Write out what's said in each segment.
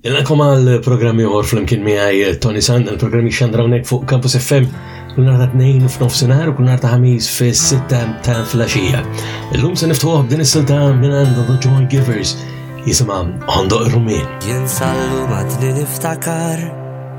Nilqakom għal programm ieħor flimkien miegħi Tony San, il-programm jixxandra hawnhekk fuq Campus FM kull nhar ta' tnejn f'nofsinhar u kull nhar ta' ħamis fis-sitta ta' flaxija. Illum se niftuħ b'din is-silta minn għand The Joy Givers jisimha Hondo Rumin. Jien sallu matni niftakar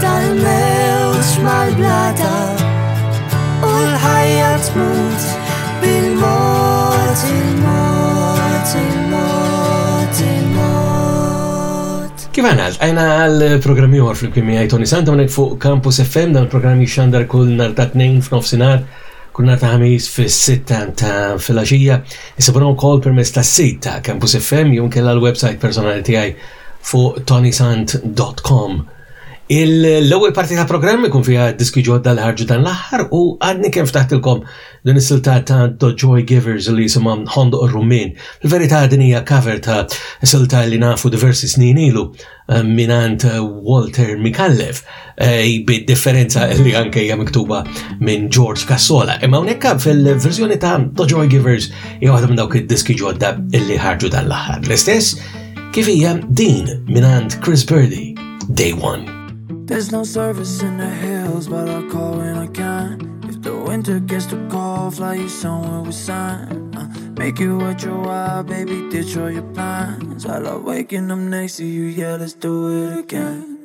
Tal-mewġ mal-blata u l-ħajja tmut bil-mod il-mod il-mod il-mod. Kif għana, l-tajna għal-programm juħor fl-imkien miħaj Tony Santa unek fuq Campus FM, dan il-programm jixxandar kull nar ta' tnejn f'nofsinar, kull nar ta' ħamis fis-sitta ta' fil-axija. Isibuna u kol permess ta' sit ta' Campus FM, jom kella l-websajt personali tijaj fuq tonysant dot com. Il-ewwel parti ta' programm ikun fiha diski ġodda li ħarġu dan l-aħħar u għadni kemm ftaħtilkom din is-silta ta' The Joy Givers li jisimha Ħondoq ir-Rummin. Fil-verità din hija cover ta' silta li nafu diversi snin ilu eh, minant eh, Walter Mikallef. Eh, bid-differenza li anke hija miktuba minn George Cassola. Imma hawnhekk fil-verżjoni ta' Tojoy Givers hija waħda minn dawk id-diski ġodda illi ħarġu dan l-aħħar. L-istess kif hija din mingħand Chris Birdie, Day One. There's no service in the hills, but I'll call when I can. If the winter gets too cold, fly you somewhere with sun. Uh, make you what you are, baby, ditch all your plans. I love waking up next to you, yeah, let's do it again.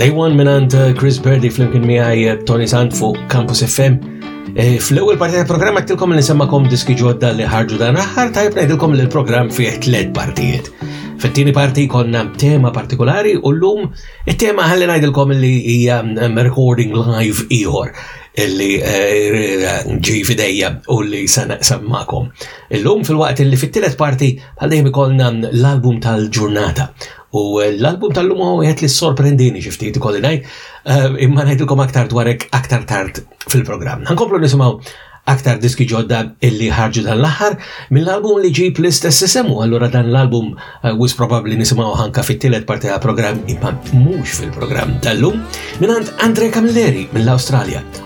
Day One minant eh, Chris Berdi flimkien miħaj eh, Tony Sand fuq Campus FM. Eh, fl-ewwel parti tal-programm għattilkom li nsemmakom diski ġodda li ħarġu dan aħħar tajb ngħidilkom li l-programm fih tliet partijiet. Fit-tieni parti konna tema partikolari u llum it-tema ħalli ngħidilkom li hija mm, recording live ieħor illi eh, ġi fidejja u li sammakom. Illum fil-waqt illi fit-tielet parti għal-dejjem ikollna l-album tal-ġurnata U l-album tal-lum huwa wieħed li sorprendini xi ftit ikolli ngħid, eh, imma ngħidilkom aktar dwarek aktar tard fil-programm. Ħankomplu nisimgħu aktar diski ġodda illi ħarġu dan l-aħħar mill-album li ġib l-istess isem u allura dan l-album eh, wis probabbli nisimgħu ħanka fit-tielet parti ta' programm imma mhux fil-programm tal-lum mingħand Andre Camilleri mill-Awstralja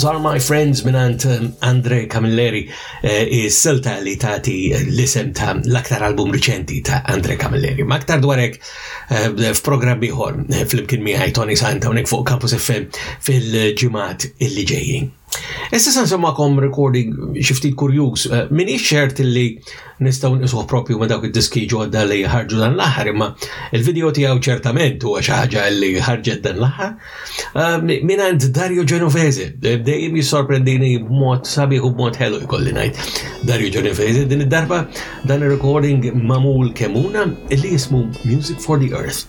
Animals Are My Friends minant um, Andre Camilleri eh, is-silta li tati l-isem ta' l-aktar album riċenti ta' Andre Camilleri. Ma' aktar dwarek eh, f'programm ieħor eh, fl-imkien miħaj Tony Santa unik fuq Campus FM fil-ġimgħat illi ġejjin. Issa se nsemmakom recording xi ftit kurjuż. Eh, Minix ċert li nistgħu nqisuh propju ma' dawk id-diski ġodda li ħarġu dan l-aħħar, imma il-video tiegħu ċertament huwa xi ħaġa li ħarġet dan l-aħħar. Eh, Minant Dario Genovese, eh, dejjem jissorprendini b'mod sabiħ u b'mod ħelu jkolli ngħid. Dario Genovese din id-darba dan ir-recording mamul kemuna li jismu Music for the Earth.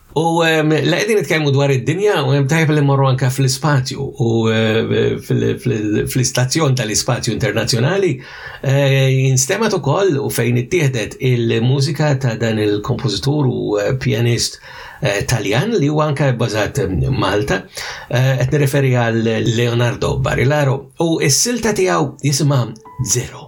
U ehm, la qegħdin nitkellmu dwar id-dinja u hemm tajjeb li morru anke fl-ispazju u eh, fl-istazzjon tal-ispazju internazzjonali eh, jinstemat ukoll u fejn ittieħdet il-mużika ta' dan il-kompożitur u eh, pianist Taljan li huwa anke bbażat Malta, qed nirreferi għal Leonardo Barilaro u s-silta tiegħu jisimha Zero.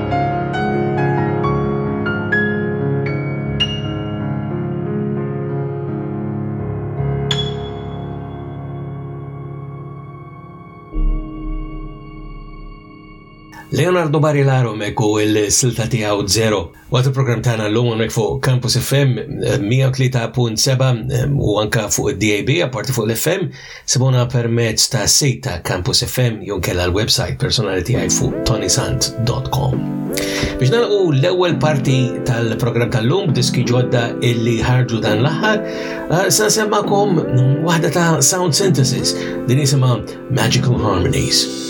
Leonardo Barilaro mekku il-silta tijaw zero. Għat il-program tagħna l-lum għonek fuq Campus FM 103.7 u anka fuq il-DAB, apparti fuq l-FM, Sibuna permezz tas-sit ta' Campus FM jew inkella l-websajt personali tiegħi fuq tonysant dot com. Biex nagħlqu l-ewwel parti tal-programm tal-lum b'diski ġodda illi ħarġu dan l-aħħar, eh, se nsemmakom waħda ta' Sound Synthesis din jisimha Magical Harmonies.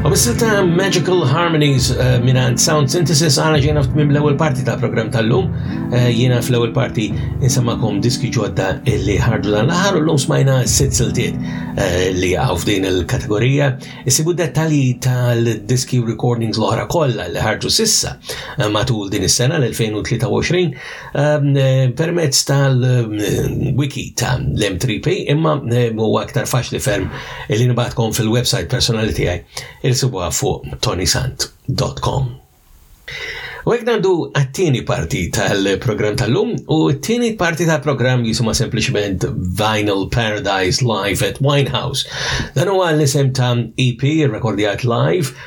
U bis-silta Magical Harmonies eh, minant Sound Synthesis għana ġejna f'tmim l-ewwel parti ta' program tal-lum. Eh, jiena fl-ewwel parti insamakom diski ġodda li ħarġu dan l-aħħar u l-lum smajna sitt siltiet eh, li għaw f'din il-kategorija. Isibu dettalji tal-diski recordings l-oħra kollha li ħarġu sissa matul din is-sena l-2023 Ehm, eh, permezz tal-wiki eh, tal-M3P, imma eh, huwa aktar faċli ferm li nibatkom fil-website personali tiegħi il-sibuha fuq tonisant.com. U għek nandu għattini parti tal-program tal-lum u t-tini parti tal-program jisuma sempliciment Vinyl Paradise Live at Winehouse. Dan huwa l-isem ta' EP rekordjat live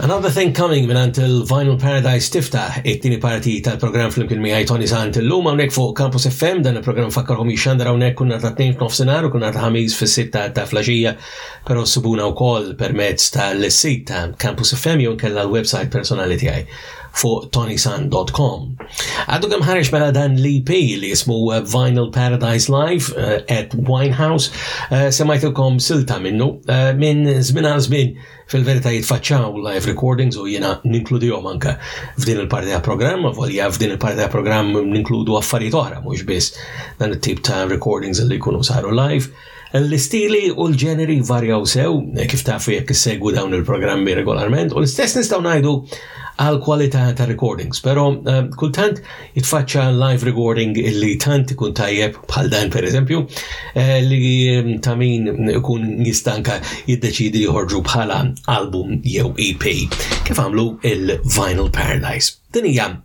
Another Thing Coming minant il-Vinyl Paradise tiftaħ it-tieni parti tal-programm flimkien miegħi Tony Sant illum hawnhekk fuq Campus FM dan il-programm fakkarhom jixxandar hawnhekk kun ta' tnejn f'nofsinhar u kun ta' ħamis fis-sitta ta' flaxija però ssibuna wkoll permezz tal-sit ta' Campus FM jew inkella l-website personali tiegħi. fuq tonysan dot com. Għadu kemm ħareġ mela dan l-EP li jismu uh, Vinyl Paradise Live uh, at Winehouse, uh, semajtilkom silta minnu minn żmien għal żmien fil-verità jitfaċċaw live recordings u jiena ninkludihom anke f'din il-parti ta' programm, volja f'din il-parti ta' programm ninkludu affarijiet oħra mhux biss dan it-tip ta' recordings li jkunu saru live. L-istili u l-ġeneri jvarjaw sew, kif tafu jekk issegwu dawn il-programmi regolarment, u l-istess nistgħu ngħidu għal kwalità ta' recordings, però eh, kultant jitfaċċa live recording illi tant ikun tajjeb bħal dan pereżempju eh, li eh, ta' min ikun jistanka jiddeċidi li joħorġu bħala album jew EP kif għamlu il-Vinyl Paradise. Din hija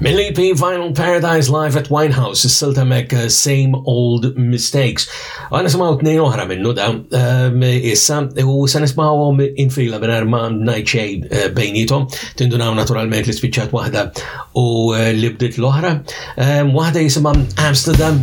Mill-EP Vinyl Paradise Live at Winehouse, s-silta mek eh, Same Old Mistakes. U nisimaw t-nej oħra minnu da, ehm, issa, u se nismawom infila minn arma najċej eh, bejnietom, tindunaw naturalment li spiċċat wahda u eh, li bdiet l-oħra. Ehm, wahda jisimam Amsterdam,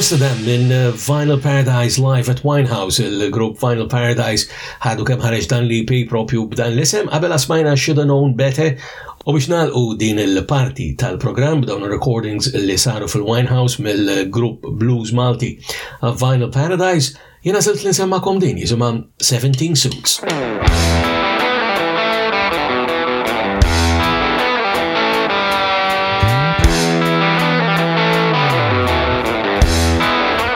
Amsterdam minn uh, Vinyl Paradise Live at Winehouse, il-grupp Vinyl Paradise ħadu kemm ħareġ dan li pi propju b'dan l-isem, qabel asmajna Shoulda Known Better U biex nagħlqu din il-parti tal-programm b'dawn ir-recordings li saru fil-Winehouse mill-grupp blues Malti Vinyl Paradise, jiena silt li nsemmakom din jisimha 17 Suits.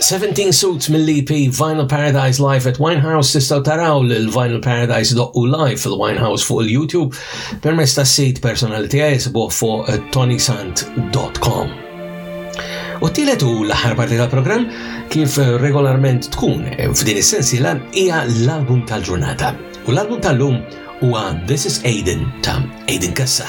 Seventeen Suits mill-EP Vinyl Paradise Live at Winehouse tistgħu taraw lil Vinyl Paradise doqqu live fil-Winehouse fuq il-YouTube permezz tas-sit personali tiegħi sibuh fuq tonysant.com. U t-tielet u l-aħħar parti tal-programm kif regolarment tkun f'din is-sensiela hija l-album tal-ġurnata. U l-album tal-lum huwa This is Aiden ta' Aiden Kassa.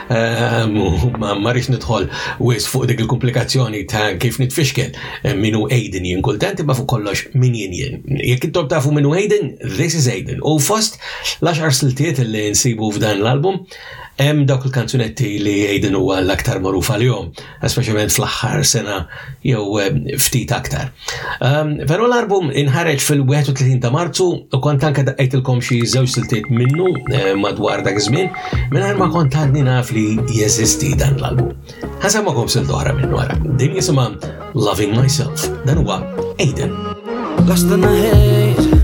Ma rridx nidħol wis fuq dik il-komplikazzjoni ta' kif nitfixkel eh, min hu Aiden jien kultant imma fuq kollox min jien jien. Jekk intom tafu min hu Aiden, this is Aiden. U fost l-għaxar siltiet li nsibu f'dan l-album hemm dawk il-kanzunetti li Aiden huwa l-aktar magħruf għalihom. speċjalment fl-aħħar sena jew eh, ftit aktar. Ehm, però l-album inħareġ fil-31 ta' Marzu u kont anke daqqajtilkom xi żewġ siltiet minnu eh, madwar dak iż-żmien mingħajr ma kont għadni naf li jeżisti dan l-album. Ħasemmakom silt oħra minnu għara. Din jisimha Loving Myself. Dan huwa Aiden. Last night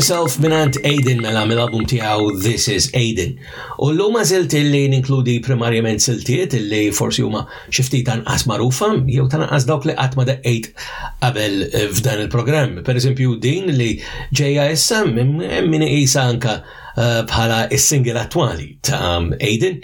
Myself minant Aiden mela mill-album tiegħu This is Aiden. U l-lum għazilt illi ninkludi primarjament siltiet illi forsi huma xi ftit anqas magħrufa jew tanqas dawk li qatt ma deqqejt qabel eh, f'dan il-programm. Per eżempju din li ġejja issa min iqisa anka eh, bħala is-singil attwali ta' Aiden.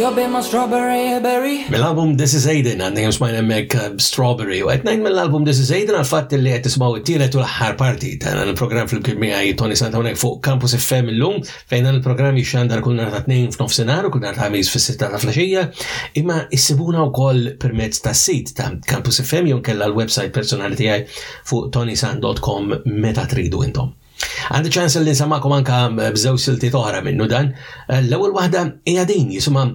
You'll be my strawberry, berry. Mill-album This is Aiden għandna kemm smajna hemmhekk uh, Strawberry u qed ngħid mill-album This is Aiden għal-fatt li qed tismgħu t-tielet u l-aħħar parti ta' l-programm fil-kien miegħi Tony Santa hawnhekk fuq Campus FM illum fejn dan il-programm jixxandar kull nhar ta' Tnejn f'nofsinhar u kull nhar ta' Ħamis fis-sitta ta' flaxija, imma issibuna wkoll permezz tas-sit ta' Campus FM jew inkella l-websajt personali tiegħi fuq tonysan.com meta tridu intom. Għandi ċans li nsemmakom anka b'żewġ siltiet oħra minnu dan. L-ewwel waħda hija din jisimha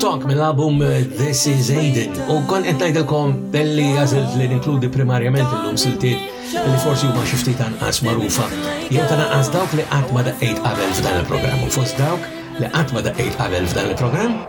Talk mill-album eh, This Is Aiden u kon qed ngħidilkom belli għażilt li ninkludi primarjament illum siltiet li forsi huma xi ftit anqas magħrufa jew ta' naqas dawk li qatt ma daqgħid qabel f'dan il-programm u fost dawk li qatt ma daqgħid qabel f'dan il-programm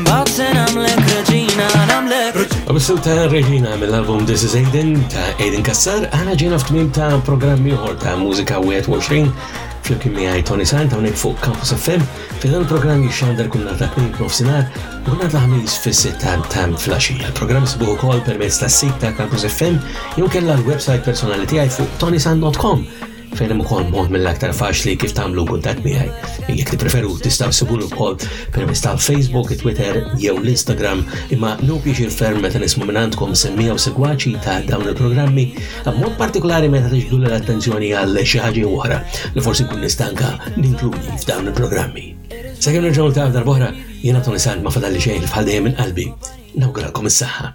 Mbagħad se nagħmlek reġina nagħmlek Wissu ta' Regina mill-album This is Aiden ta' Aiden Kassar għana ġena f'tmim ta' programmi uħor ta' mużika 21 flimkien miegħi Tony Sant hawnhekk fuq Campus FM fejn dan il-programm jixxandar kull nhar ta' tnejn f'nofsinhar u kull nhar ta' ħamis fis-sitta ta' flaxija. Il-programm sibuh ukoll permezz tas-sit ta' Campus FM jew kellha l-website personali tiegħi fuq tonysant.com Fejn hemm ukoll mod mill-aktar faċli kif tagħmlu kuntatt miegħi. Jekk tippreferu tistgħu ssibuni wkoll permezz tal-Facebook, Twitter jew l-Instagram, imma nu pjaċir ferm meta nismu minn għandkom semmija u segwaċi ta' dawn il-programmi, b'mod partikolari meta tiġbdu l-attenzjoni għal xi ħaġa oħra li forsi nkun nistanka ninkludi f'dawn il-programmi. Sakemm nerġgħu niltaqgħu darb'oħra, jiena Tony Sant ma fadalli xejn bħal dejjem minn qalbi. Nawguralkom is-saħħa.